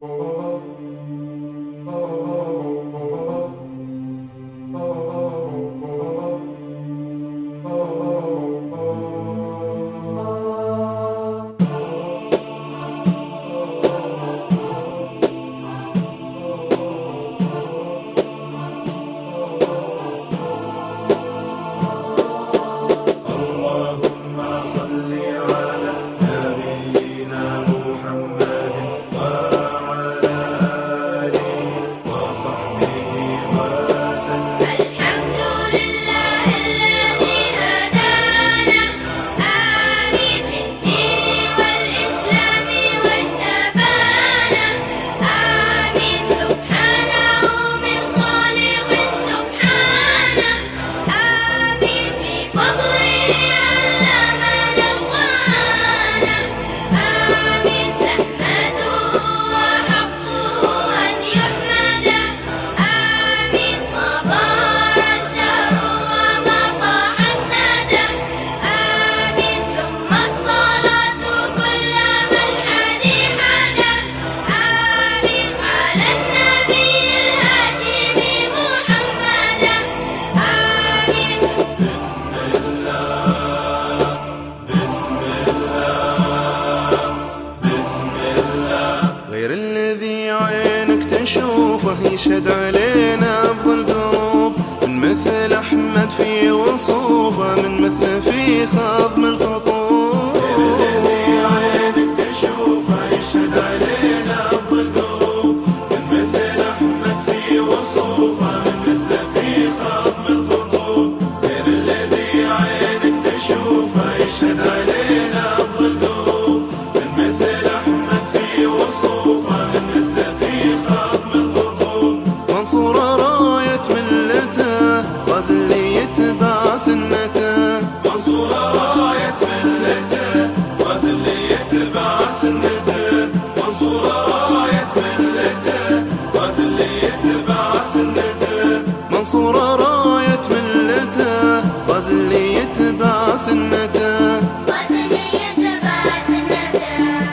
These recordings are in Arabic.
Oh. يشهد علينا بظل دروب من مثل أحمد في وصوفه من مثل في خضم الخ منصورة راية ملته غزل يتبع سنته.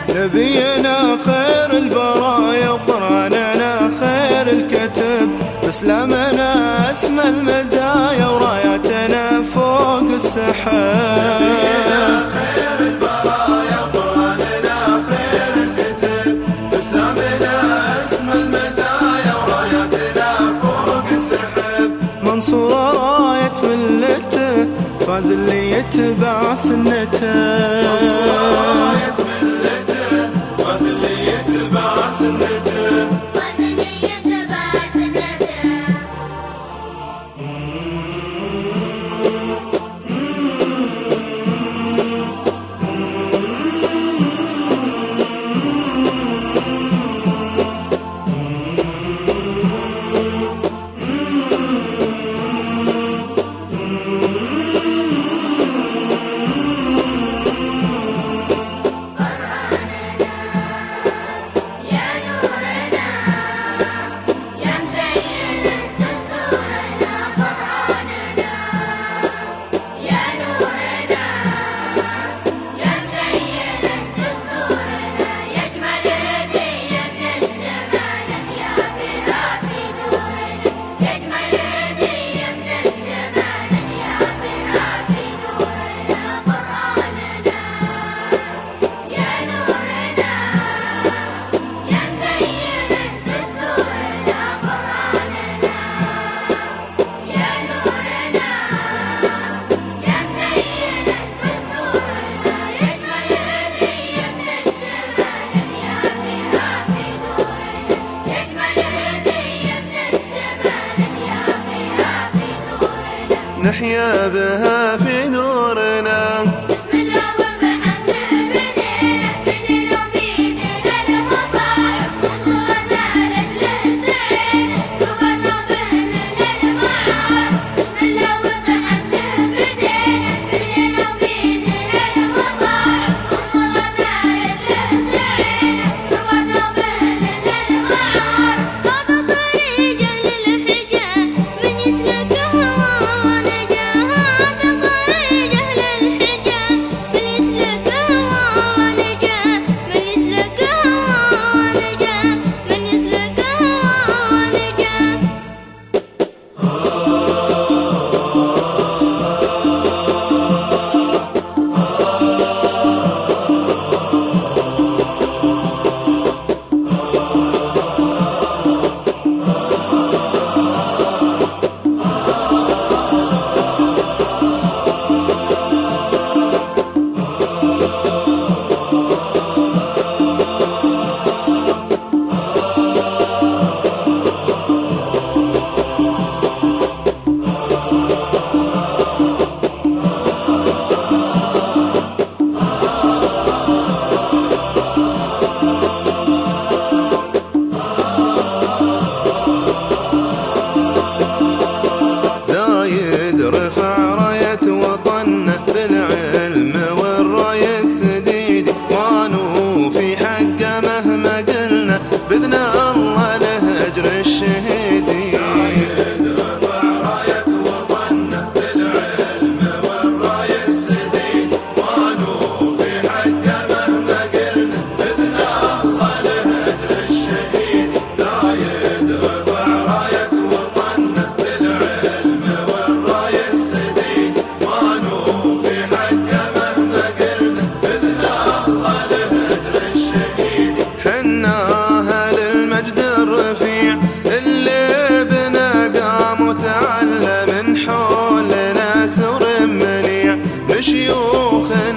نبينا خير البرايا وقراننا خير الكتب. إسلامنا أسمى المزايا وراياتنا فوق السحاب. الجواز اللي يتبع سنته. نحيا بها في שיוכן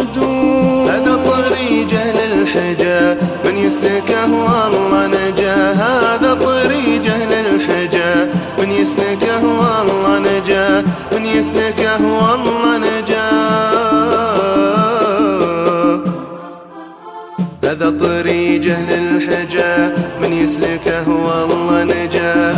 الردود هذا طريقه للحجا من يسلكه والله نجا. هذا طريقه للحجا من يسلكه والله نجا. من يسلكه والله نجا. هذا طريقه للحجا من يسلكه والله نجا.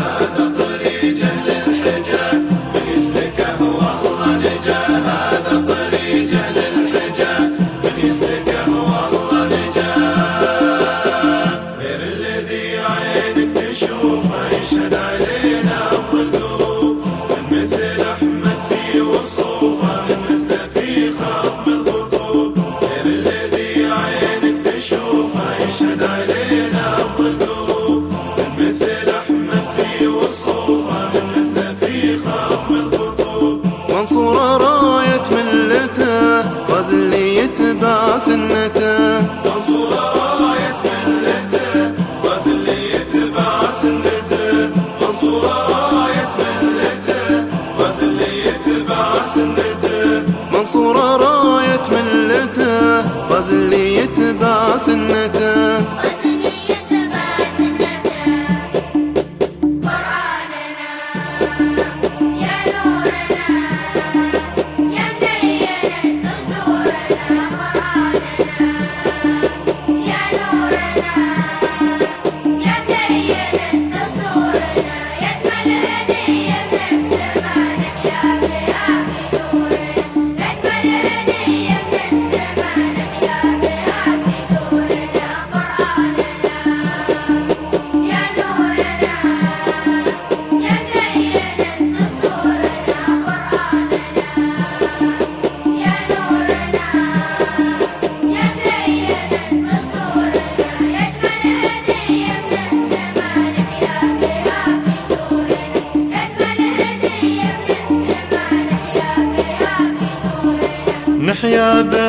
اللي يتباسنته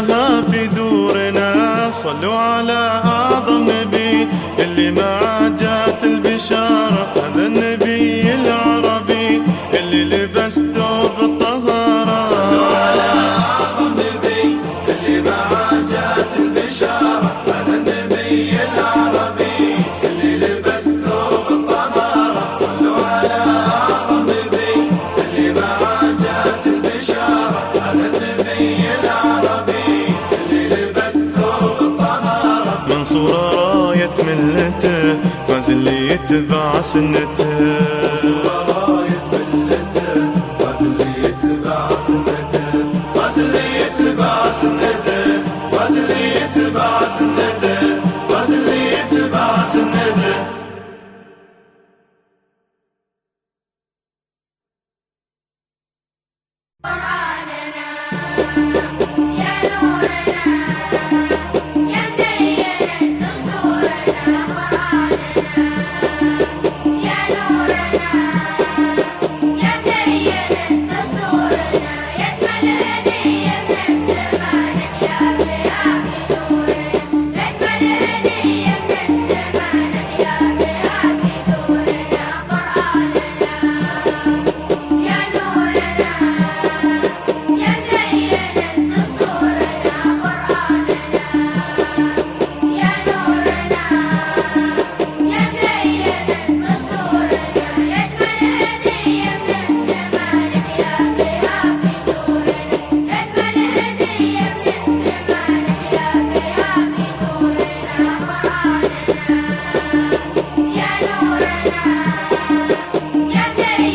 لها في دورنا. صلوا على أعظم نبي اللي ما جات البشارة. هذا النبي العربي اللي لبسته حلته اللي يتبع سنته.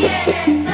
yeah.